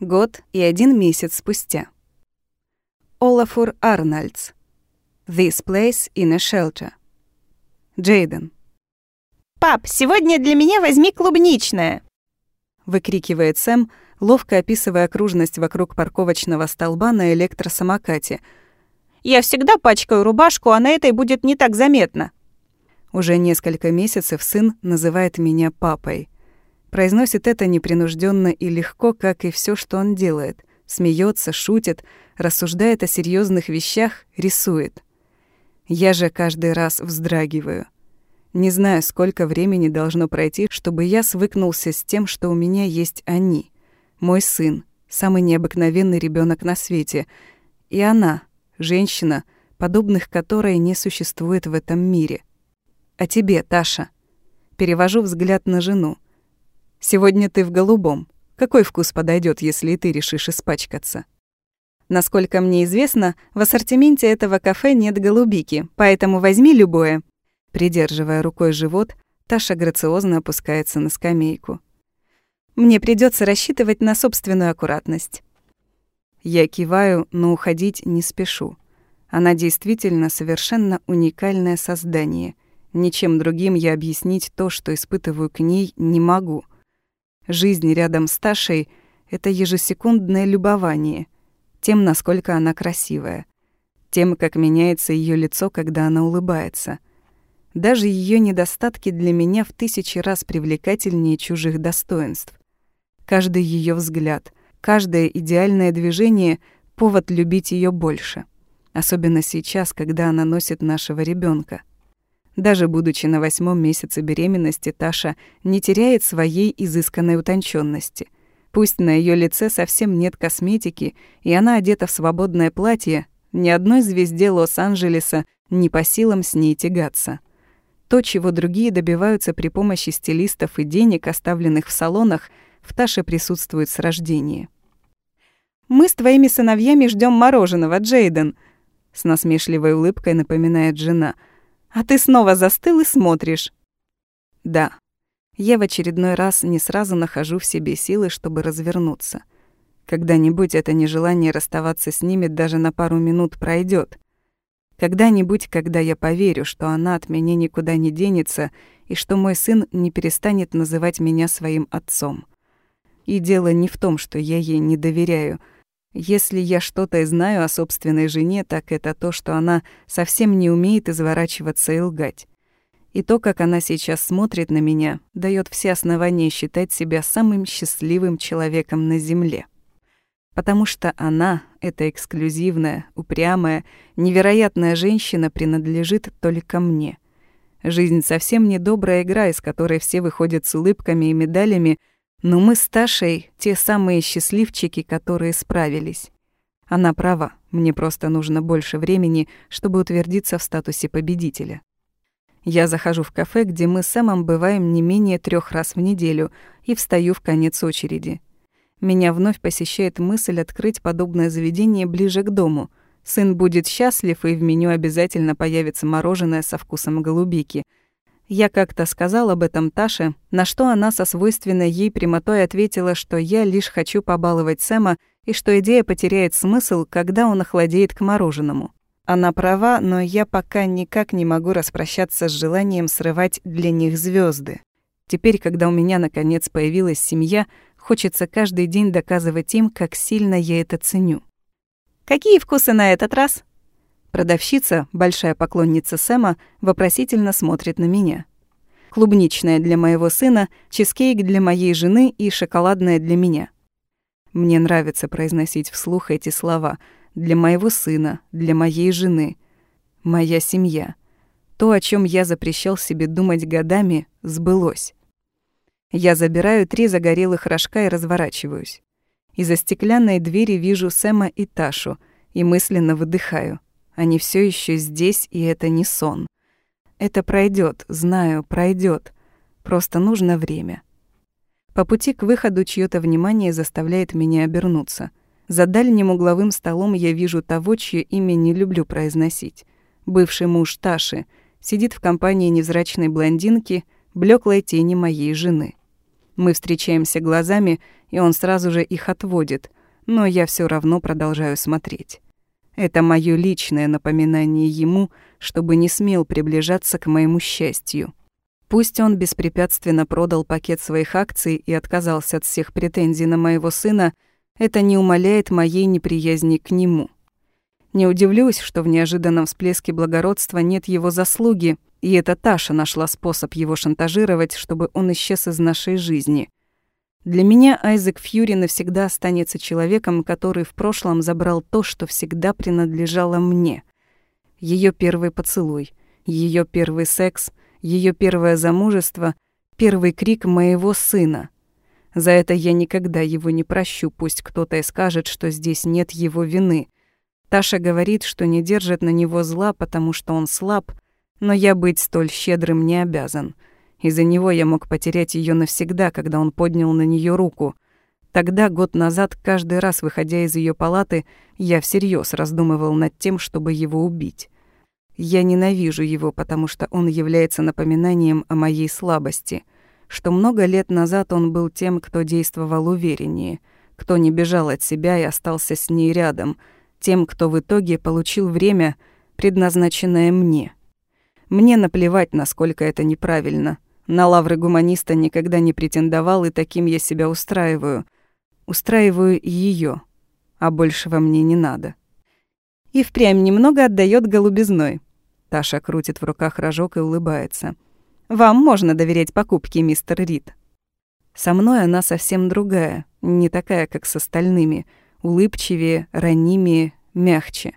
Год и один месяц спустя. Олафур Арнольдс. This place in a shelter. Джейден. «Пап, сегодня для меня возьми клубничное!» Выкрикивает Сэм, ловко описывая окружность вокруг парковочного столба на электросамокате. «Я всегда пачкаю рубашку, а на этой будет не так заметно». Уже несколько месяцев сын называет меня папой. Произносит это непринужденно и легко, как и все, что он делает. Смеется, шутит, рассуждает о серьезных вещах, рисует. Я же каждый раз вздрагиваю. Не знаю, сколько времени должно пройти, чтобы я свыкнулся с тем, что у меня есть они. Мой сын, самый необыкновенный ребенок на свете. И она, женщина, подобных которой не существует в этом мире. А тебе, Таша? Перевожу взгляд на жену. Сегодня ты в голубом. Какой вкус подойдет, если и ты решишь испачкаться? Насколько мне известно, в ассортименте этого кафе нет голубики, поэтому возьми любое. Придерживая рукой живот, Таша грациозно опускается на скамейку. Мне придется рассчитывать на собственную аккуратность. Я киваю, но уходить не спешу. Она действительно совершенно уникальное создание. Ничем другим я объяснить то, что испытываю к ней, не могу. Жизнь рядом с Ташей — это ежесекундное любование тем, насколько она красивая, тем, как меняется ее лицо, когда она улыбается. Даже ее недостатки для меня в тысячи раз привлекательнее чужих достоинств. Каждый ее взгляд, каждое идеальное движение — повод любить ее больше. Особенно сейчас, когда она носит нашего ребенка. Даже будучи на восьмом месяце беременности, Таша не теряет своей изысканной утонченности. Пусть на ее лице совсем нет косметики, и она одета в свободное платье, ни одной звезде Лос-Анджелеса не по силам с ней тягаться. То, чего другие добиваются при помощи стилистов и денег, оставленных в салонах, в Таше присутствует с рождения. «Мы с твоими сыновьями ждем мороженого, Джейден», — с насмешливой улыбкой напоминает жена — а ты снова застыл и смотришь. Да. Я в очередной раз не сразу нахожу в себе силы, чтобы развернуться. Когда-нибудь это нежелание расставаться с ними даже на пару минут пройдет. Когда-нибудь, когда я поверю, что она от меня никуда не денется и что мой сын не перестанет называть меня своим отцом. И дело не в том, что я ей не доверяю — если я что-то и знаю о собственной жене, так это то, что она совсем не умеет изворачиваться и лгать. И то, как она сейчас смотрит на меня, дает все основания считать себя самым счастливым человеком на Земле. Потому что она, эта эксклюзивная, упрямая, невероятная женщина, принадлежит только мне. Жизнь совсем не добрая игра, из которой все выходят с улыбками и медалями, но мы с Ташей те самые счастливчики, которые справились. Она права, мне просто нужно больше времени, чтобы утвердиться в статусе победителя. Я захожу в кафе, где мы с Сэмом бываем не менее трех раз в неделю, и встаю в конец очереди. Меня вновь посещает мысль открыть подобное заведение ближе к дому. Сын будет счастлив, и в меню обязательно появится мороженое со вкусом голубики — я как-то сказал об этом Таше, на что она со свойственной ей прямотой ответила, что я лишь хочу побаловать Сэма и что идея потеряет смысл, когда он охладеет к мороженому. Она права, но я пока никак не могу распрощаться с желанием срывать для них звезды. Теперь, когда у меня наконец появилась семья, хочется каждый день доказывать им, как сильно я это ценю. «Какие вкусы на этот раз?» Продавщица, большая поклонница Сэма, вопросительно смотрит на меня. Клубничная для моего сына, чизкейк для моей жены и шоколадная для меня. Мне нравится произносить вслух эти слова. Для моего сына, для моей жены. Моя семья. То, о чем я запрещал себе думать годами, сбылось. Я забираю три загорелых рожка и разворачиваюсь. Из-за стеклянной двери вижу Сэма и Ташу и мысленно выдыхаю — они все еще здесь, и это не сон. Это пройдет, знаю, пройдет. Просто нужно время. По пути к выходу чьё-то внимание заставляет меня обернуться. За дальним угловым столом я вижу того, чье имя не люблю произносить. Бывший муж Таши сидит в компании невзрачной блондинки, блеклой тени моей жены. Мы встречаемся глазами, и он сразу же их отводит, но я все равно продолжаю смотреть. Это моё личное напоминание ему, чтобы не смел приближаться к моему счастью. Пусть он беспрепятственно продал пакет своих акций и отказался от всех претензий на моего сына, это не умаляет моей неприязни к нему. Не удивлюсь, что в неожиданном всплеске благородства нет его заслуги, и эта Таша нашла способ его шантажировать, чтобы он исчез из нашей жизни. Для меня Айзек Фьюри навсегда останется человеком, который в прошлом забрал то, что всегда принадлежало мне. Ее первый поцелуй, ее первый секс, ее первое замужество, первый крик моего сына. За это я никогда его не прощу, пусть кто-то и скажет, что здесь нет его вины. Таша говорит, что не держит на него зла, потому что он слаб, но я быть столь щедрым не обязан. Из-за него я мог потерять ее навсегда, когда он поднял на нее руку. Тогда, год назад, каждый раз, выходя из ее палаты, я всерьез раздумывал над тем, чтобы его убить. Я ненавижу его, потому что он является напоминанием о моей слабости, что много лет назад он был тем, кто действовал увереннее, кто не бежал от себя и остался с ней рядом, тем, кто в итоге получил время, предназначенное мне. Мне наплевать, насколько это неправильно. На лавры гуманиста никогда не претендовал, и таким я себя устраиваю. Устраиваю её, а большего мне не надо. И впрямь немного отдаёт голубизной. Таша крутит в руках рожок и улыбается. «Вам можно доверять покупке, мистер Рид». Со мной она совсем другая, не такая, как с остальными. Улыбчивее, ранимее, мягче.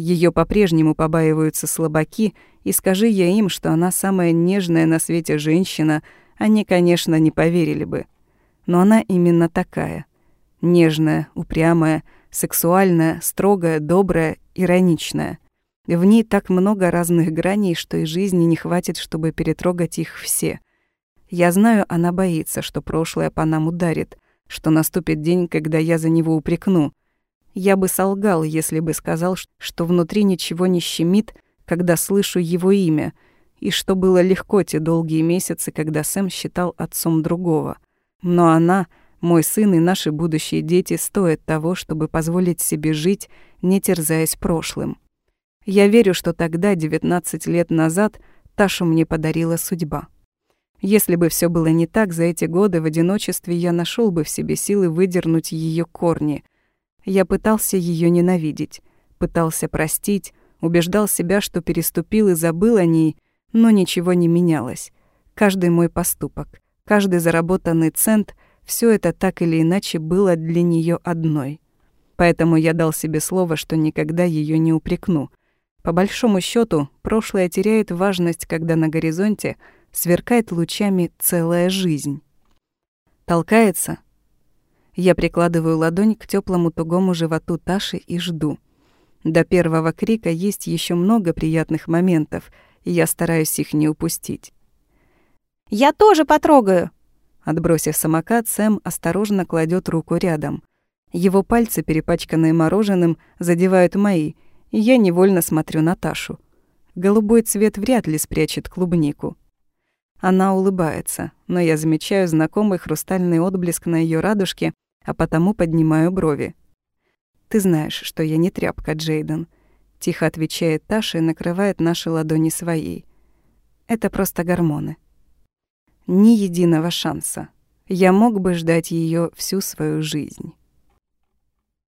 Ее по-прежнему побаиваются слабаки, и скажи я им, что она самая нежная на свете женщина, они, конечно, не поверили бы. Но она именно такая. Нежная, упрямая, сексуальная, строгая, добрая, ироничная — в ней так много разных граней, что и жизни не хватит, чтобы перетрогать их все. Я знаю, она боится, что прошлое по нам ударит, что наступит день, когда я за него упрекну. Я бы солгал, если бы сказал, что внутри ничего не щемит, когда слышу его имя, и что было легко те долгие месяцы, когда Сэм считал отцом другого. Но она, мой сын и наши будущие дети стоят того, чтобы позволить себе жить, не терзаясь прошлым. Я верю, что тогда, 19 лет назад, Ташу мне подарила судьба. Если бы все было не так, за эти годы в одиночестве я нашел бы в себе силы выдернуть ее корни. Я пытался ее ненавидеть, пытался простить, убеждал себя, что переступил и забыл о ней, но ничего не менялось. Каждый мой поступок, каждый заработанный цент — все это так или иначе было для нее одной. Поэтому я дал себе слово, что никогда ее не упрекну, по большому счету, прошлое теряет важность, когда на горизонте сверкает лучами целая жизнь. Толкается. Я прикладываю ладонь к теплому тугому животу Таши и жду. До первого крика есть еще много приятных моментов, и я стараюсь их не упустить. «Я тоже потрогаю!» Отбросив самокат, Сэм осторожно кладет руку рядом. Его пальцы, перепачканные мороженым, задевают мои — и я невольно смотрю на Ташу. Голубой цвет вряд ли спрячет клубнику. Она улыбается, но я замечаю знакомый хрустальный отблеск на ее радужке, а потому поднимаю брови. «Ты знаешь, что я не тряпка, Джейден», — тихо отвечает Таша и накрывает наши ладони своей. «Это просто гормоны». Ни единого шанса. Я мог бы ждать ее всю свою жизнь.